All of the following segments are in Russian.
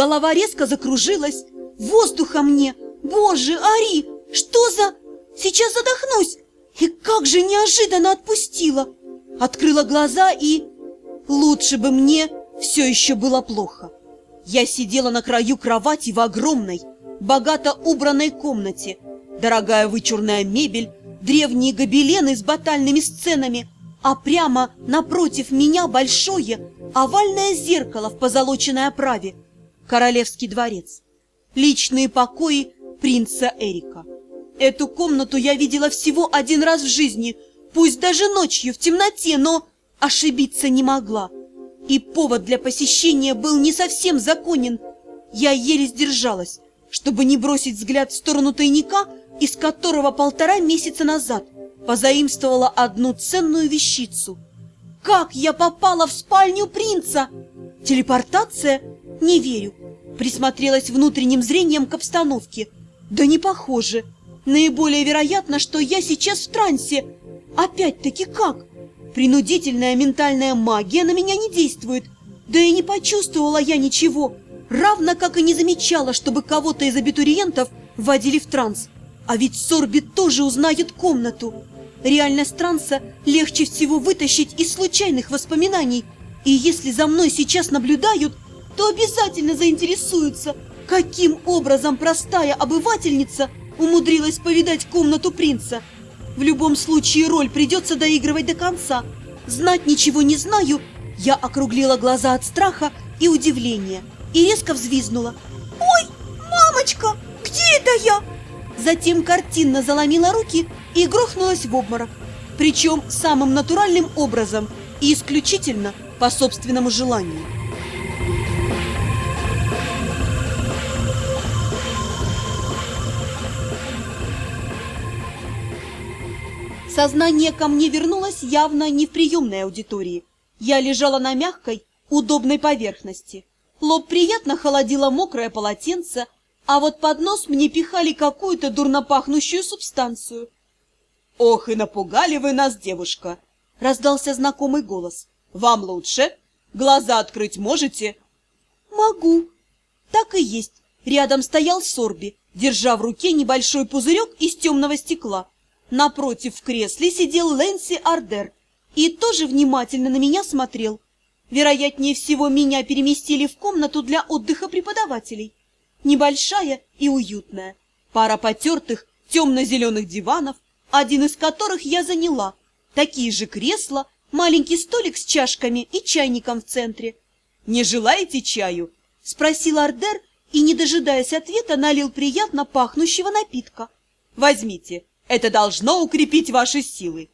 Голова резко закружилась. Воздуха мне! Боже, Ари! Что за... Сейчас задохнусь! И как же неожиданно отпустила! Открыла глаза и... Лучше бы мне все еще было плохо. Я сидела на краю кровати в огромной, богато убранной комнате. Дорогая вычурная мебель, древние гобелены с батальными сценами, а прямо напротив меня большое овальное зеркало в позолоченной оправе. Королевский дворец. Личные покои принца Эрика. Эту комнату я видела всего один раз в жизни, пусть даже ночью в темноте, но ошибиться не могла. И повод для посещения был не совсем законен. Я еле сдержалась, чтобы не бросить взгляд в сторону тайника, из которого полтора месяца назад позаимствовала одну ценную вещицу. Как я попала в спальню принца? Телепортация? Не верю. Присмотрелась внутренним зрением к обстановке. Да не похоже. Наиболее вероятно, что я сейчас в трансе. Опять-таки как? Принудительная ментальная магия на меня не действует. Да и не почувствовала я ничего, равно как и не замечала, чтобы кого-то из абитуриентов вводили в транс. А ведь Сорби тоже узнает комнату. Реальность транса легче всего вытащить из случайных воспоминаний. И если за мной сейчас наблюдают, то обязательно заинтересуются, каким образом простая обывательница умудрилась повидать комнату принца. В любом случае роль придется доигрывать до конца. Знать ничего не знаю. Я округлила глаза от страха и удивления и резко взвизгнула. «Ой, мамочка, где это я?» Затем картинно заломила руки и грохнулась в обморок. Причем самым натуральным образом и исключительно по собственному желанию. Сознание ко мне вернулось явно не в приемной аудитории. Я лежала на мягкой, удобной поверхности. Лоб приятно холодило мокрое полотенце, а вот под нос мне пихали какую-то дурно пахнущую субстанцию. «Ох, и напугали вы нас, девушка!» — раздался знакомый голос. «Вам лучше? Глаза открыть можете?» «Могу». Так и есть. Рядом стоял Сорби, держа в руке небольшой пузырек из темного стекла. Напротив в кресле сидел Лэнси Ардер и тоже внимательно на меня смотрел. Вероятнее всего, меня переместили в комнату для отдыха преподавателей. Небольшая и уютная. Пара потертых темно-зеленых диванов, один из которых я заняла. Такие же кресла, маленький столик с чашками и чайником в центре. «Не желаете чаю?» – спросил Ардер и, не дожидаясь ответа, налил приятно пахнущего напитка. «Возьмите, это должно укрепить ваши силы.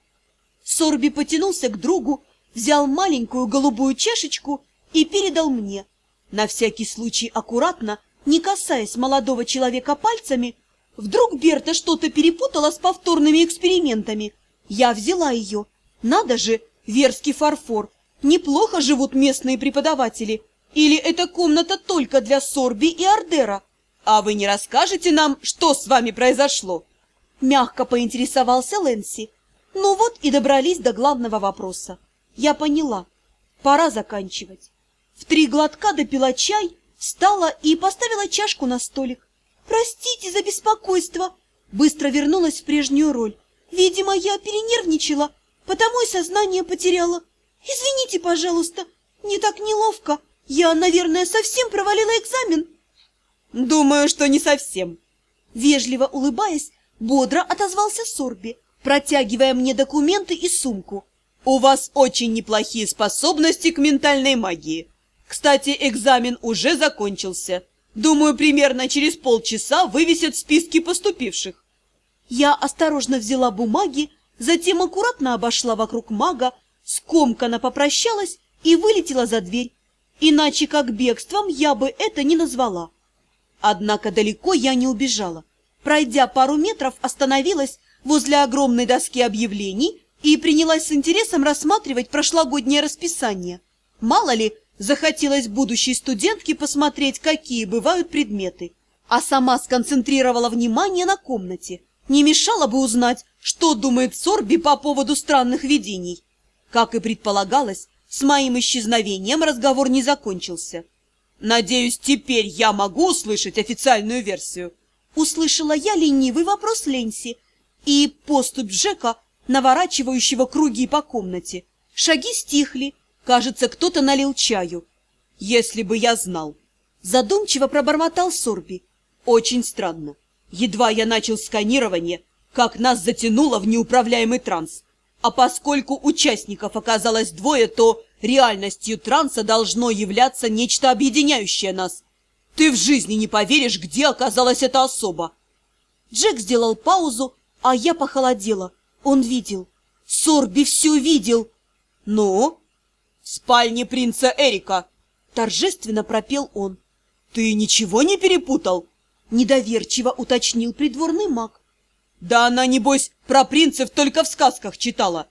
Сорби потянулся к другу, взял маленькую голубую чашечку и передал мне. На всякий случай аккуратно, не касаясь молодого человека пальцами, вдруг Берта что-то перепутала с повторными экспериментами. Я взяла ее. Надо же, верский фарфор. Неплохо живут местные преподаватели. Или эта комната только для Сорби и Ардера? А вы не расскажете нам, что с вами произошло? Мягко поинтересовался Лэнси. Ну вот и добрались до главного вопроса. Я поняла. Пора заканчивать. В три глотка допила чай, встала и поставила чашку на столик. Простите за беспокойство. Быстро вернулась в прежнюю роль. Видимо, я перенервничала, потому и сознание потеряла. Извините, пожалуйста, не так неловко. Я, наверное, совсем провалила экзамен. Думаю, что не совсем. Вежливо улыбаясь, Бодро отозвался Сорби, протягивая мне документы и сумку. «У вас очень неплохие способности к ментальной магии. Кстати, экзамен уже закончился. Думаю, примерно через полчаса вывесят списки поступивших». Я осторожно взяла бумаги, затем аккуратно обошла вокруг мага, скомканно попрощалась и вылетела за дверь. Иначе как бегством я бы это не назвала. Однако далеко я не убежала. Пройдя пару метров, остановилась возле огромной доски объявлений и принялась с интересом рассматривать прошлогоднее расписание. Мало ли, захотелось будущей студентке посмотреть, какие бывают предметы. А сама сконцентрировала внимание на комнате. Не мешало бы узнать, что думает Сорби по поводу странных видений. Как и предполагалось, с моим исчезновением разговор не закончился. Надеюсь, теперь я могу услышать официальную версию. Услышала я ленивый вопрос Ленси и поступь Джека, наворачивающего круги по комнате. Шаги стихли, кажется, кто-то налил чаю. Если бы я знал. Задумчиво пробормотал Сорби. Очень странно. Едва я начал сканирование, как нас затянуло в неуправляемый транс. А поскольку участников оказалось двое, то реальностью транса должно являться нечто объединяющее нас. Ты в жизни не поверишь, где оказалась эта особа. Джек сделал паузу, а я похолодела. Он видел. Сорби все видел. Ну? В спальне принца Эрика. Торжественно пропел он. Ты ничего не перепутал? Недоверчиво уточнил придворный маг. Да она, небось, про принцев только в сказках читала.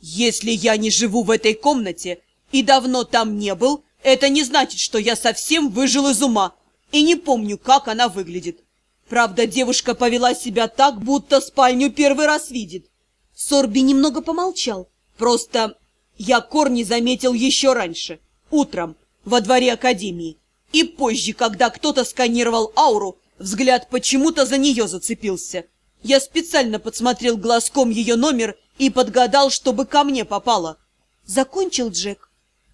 Если я не живу в этой комнате и давно там не был, это не значит, что я совсем выжил из ума и не помню, как она выглядит. Правда, девушка повела себя так, будто спальню первый раз видит. Сорби немного помолчал. Просто я корни заметил еще раньше, утром, во дворе академии. И позже, когда кто-то сканировал ауру, взгляд почему-то за нее зацепился. Я специально подсмотрел глазком ее номер и подгадал, чтобы ко мне попало. Закончил Джек.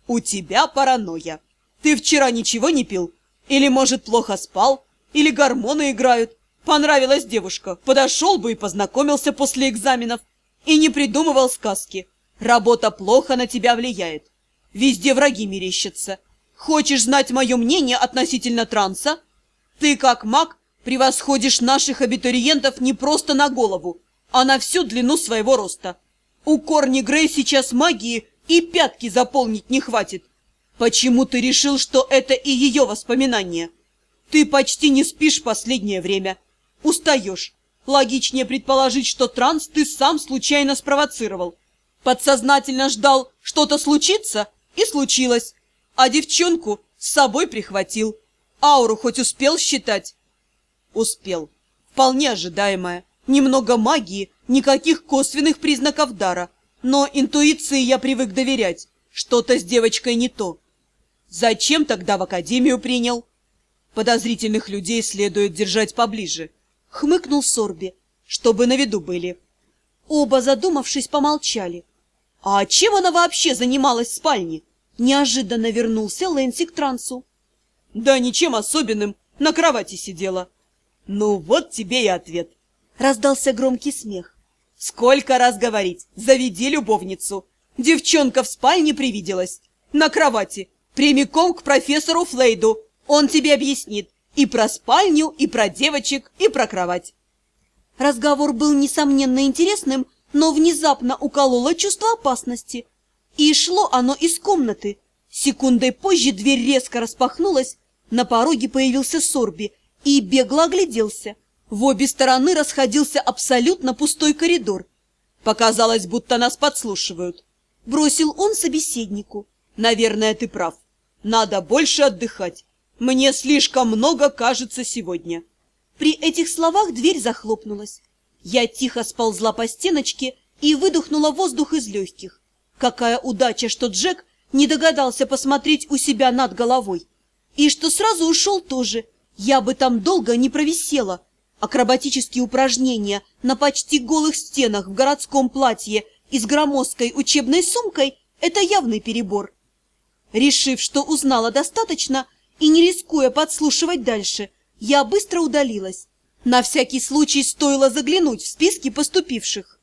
У тебя паранойя. Ты вчера ничего не пил? Или, может, плохо спал? Или гормоны играют? Понравилась девушка. Подошел бы и познакомился после экзаменов. И не придумывал сказки. Работа плохо на тебя влияет. Везде враги мерещатся. Хочешь знать мое мнение относительно транса? Ты, как маг, превосходишь наших абитуриентов не просто на голову, а на всю длину своего роста. У Корни Грей сейчас магии и пятки заполнить не хватит. Почему ты решил, что это и ее воспоминания? Ты почти не спишь последнее время. Устаешь. Логичнее предположить, что транс ты сам случайно спровоцировал. Подсознательно ждал, что-то случится, и случилось. А девчонку с собой прихватил. Ауру хоть успел считать? Успел. Вполне ожидаемое. Немного магии, никаких косвенных признаков дара. Но интуиции я привык доверять. Что-то с девочкой не то. Зачем тогда в академию принял? Подозрительных людей следует держать поближе. Хмыкнул Сорби, чтобы на виду были. Оба, задумавшись, помолчали. А чем она вообще занималась в спальне? Неожиданно вернулся Лэнси к трансу. Да ничем особенным, на кровати сидела. Ну вот тебе и ответ. Раздался громкий смех. Сколько раз говорить, заведи любовницу. Девчонка в спальне привиделась. На кровати, прямиком к профессору Флейду. Он тебе объяснит и про спальню, и про девочек, и про кровать. Разговор был, несомненно, интересным, но внезапно укололо чувство опасности. И шло оно из комнаты. Секундой позже дверь резко распахнулась, на пороге появился Сорби и бегло огляделся. В обе стороны расходился абсолютно пустой коридор. Показалось, будто нас подслушивают. Бросил он собеседнику. Наверное, ты прав. Надо больше отдыхать. Мне слишком много кажется сегодня. При этих словах дверь захлопнулась. Я тихо сползла по стеночке и выдохнула воздух из легких. Какая удача, что Джек не догадался посмотреть у себя над головой. И что сразу ушел тоже. Я бы там долго не провисела. Акробатические упражнения на почти голых стенах в городском платье и с громоздкой учебной сумкой – это явный перебор. Решив, что узнала достаточно и не рискуя подслушивать дальше, я быстро удалилась. На всякий случай стоило заглянуть в списки поступивших.